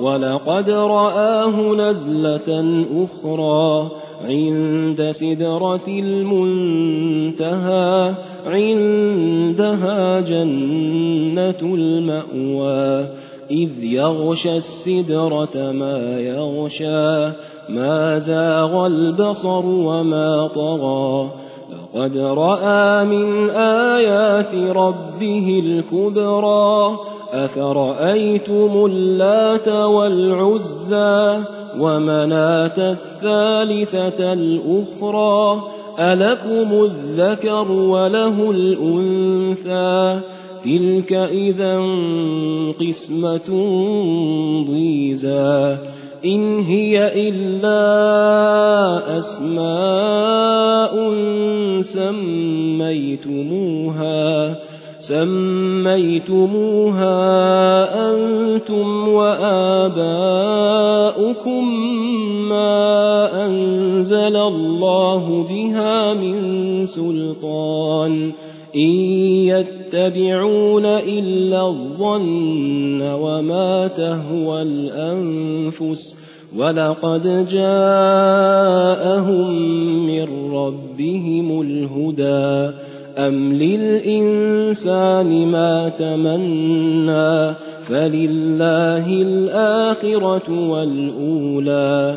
ولقد رآه نزلة أخرى عند سدرة المنتهى عندها جنة المأوى إذ يغشى السدرة ما يغشى ما زاغ البصر وما طغى. لقد رأى من آيات ربه الكبرى. أفرأيتم اللات والعزى ومناة الثالثة الأخرى؟ ألكم الذكر وله الأنثى؟ تلك إذا قسمة ضيزى. إن هي إلا أسماء سميتموها سميتموها أنتم وآباؤكم ما أنزل الله بها من سلطان إن يتبعون إلا الظن وما تهوى الأنفس ولقد جاءهم من ربهم الهدى أم للإنسان ما تمنى فلله الآخرة والأولى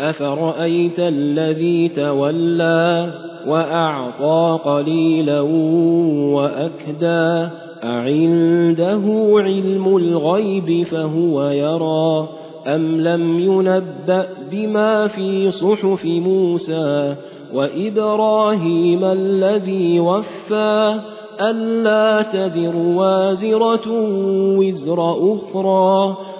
أفرأيت الذي تولى وأعطى قليلا وأكدى أعنده علم الغيب فهو يرى أم لم ينبأ بما في صحف موسى وإبراهيم الذي وفى ألا تزر وازرة وزر أخرى